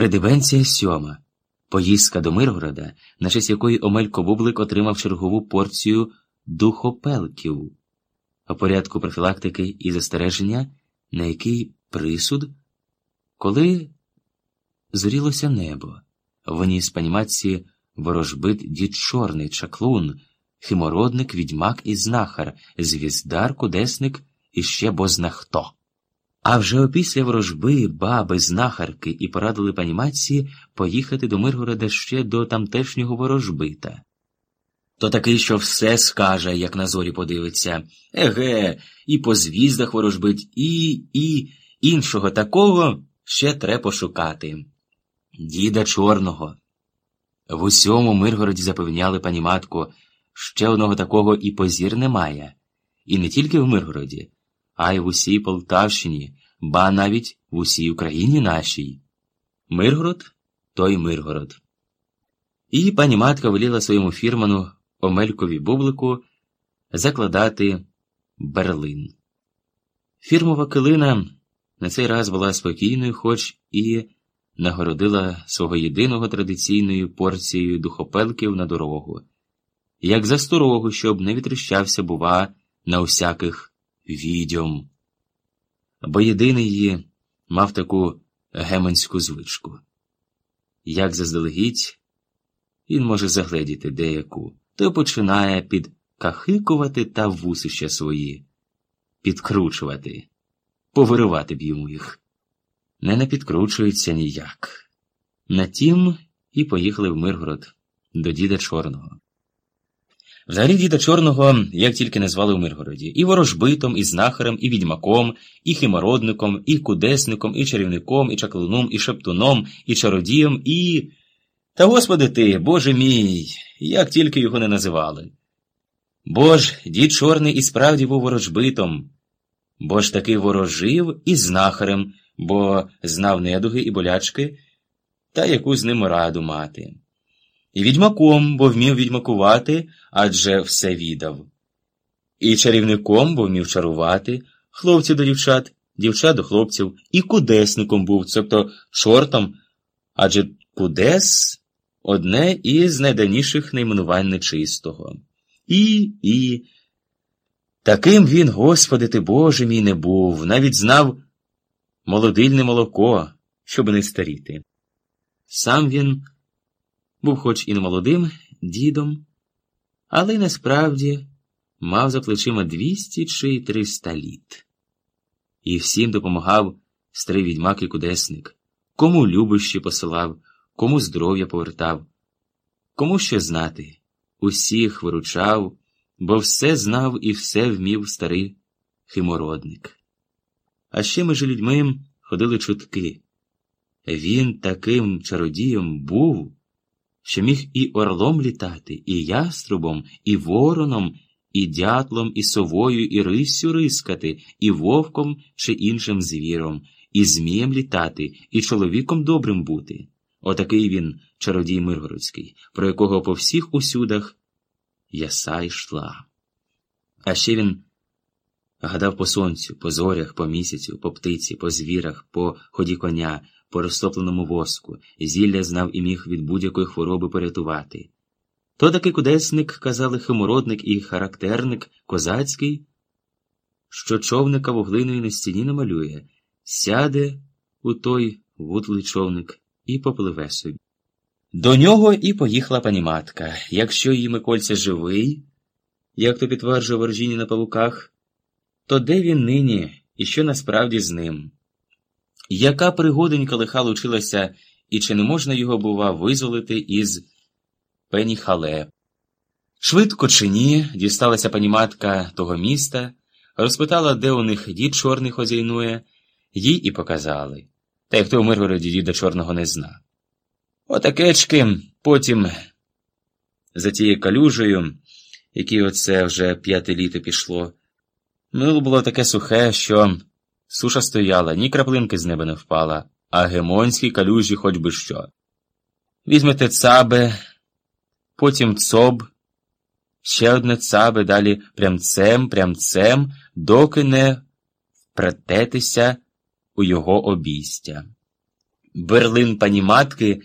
Придивенція сьома. Поїздка до Миргорода, на честь якої Омелько Бублик отримав чергову порцію духопелків, у порядку профілактики і застереження, на який присуд, коли зорілося небо, виніс паніматці ворожбит дід чорний чаклун, химородник, відьмак і знахар, звіздар, кудесник і ще бозна хто. А вже опісля ворожби, баби, знахарки і порадили пані Матці поїхати до Миргорода ще до тамтешнього ворожбита. То такий, що все скаже, як на зорі подивиться. Еге, і по звіздах ворожбить, і, і іншого такого ще треба пошукати. Діда чорного. В усьому Миргороді запевняли пані матку, ще одного такого і позір немає. І не тільки в Миргороді а й в усій Полтавщині, ба навіть в усій Україні нашій. Миргород той Миргород. І пані матка веліла своєму фірману Омелькові бублику закладати берлин. Фірмова килина на цей раз була спокійною, хоч і нагородила свого єдиного традиційною порцією духопелків на дорогу, як за сторогу, щоб не відрищався, бува, на усяких відьом, бо єдиний її мав таку геманську звичку. Як заздалегідь, він може загледіти деяку, то починає підкахикувати та вусища свої, підкручувати, повиривати б йому їх. Не напідкручується ніяк. На тім і поїхали в Миргород до діда Чорного. Взагалі діда Чорного як тільки не звали в Миргороді, і ворожбитом, і знахарем, і відьмаком, і химородником, і кудесником, і чарівником, і чаклуном, і шептуном, і чародієм, і. Та господи ти, Боже мій, як тільки його не називали. Бо ж дід Чорний і справді був ворожбитом, бо ж таки ворожив і знахарем, бо знав недуги і болячки, та яку з ним раду мати і відьмаком, бо вмів відьмакувати, адже все віддав, і чарівником, бо вмів чарувати, хлопців до дівчат, дівчат до хлопців, і кудесником був, тобто чортом, адже кудес одне із найданіших найменувань нечистого. І, і. Таким він, Господи ти Боже мій, не був, навіть знав молодильне молоко, щоб не старіти. Сам він був хоч і не молодим дідом, але насправді мав за плечима двісті чи триста літ. І всім допомагав старий відьмак і кудесник, кому любощі посилав, кому здоров'я повертав, кому що знати, усіх виручав, бо все знав і все вмів старий химородник. А ще між людьми ходили чутки. Він таким чародієм був що міг і орлом літати, і яструбом, і вороном, і дятлом, і совою, і риссю рискати, і вовком чи іншим звіром, і змієм літати, і чоловіком добрим бути. Отакий він, чародій Миргородський, про якого по всіх усюдах яса йшла. А ще він гадав по сонцю, по зорях, по місяцю, по птиці, по звірах, по ході коня, по розтопленому воску, зілля знав і міг від будь-якої хвороби порятувати. То такий кудесник, казали химородник і характерник козацький, що човника вуглиною на стіні намалює, сяде у той вутлий човник і попливе собі. До нього і поїхала пані матка. Якщо її Микольця живий, як то підтверджує Воржіні на павуках, то де він нині і що насправді з ним? Яка пригоденька лиха лучилася, і чи не можна його, бува, визволити із пеніхале? Швидко чи ні, дісталася пані матка того міста, розпитала, де у них дід чорний хозяйнує, їй і показали. Та й хто в Миргороді діда чорного не зна. Отакечки потім за тією калюжею, якій оце вже п'яте літо пішло, мило було таке сухе, що. Суша стояла, ні краплинки з неба не впала, а гемонські калюжі хоч би що. Візьмете цабе, потім цоб, ще одне цабе, далі прямцем, прямцем, доки не впрететеся у його обійстя. Берлин пані матки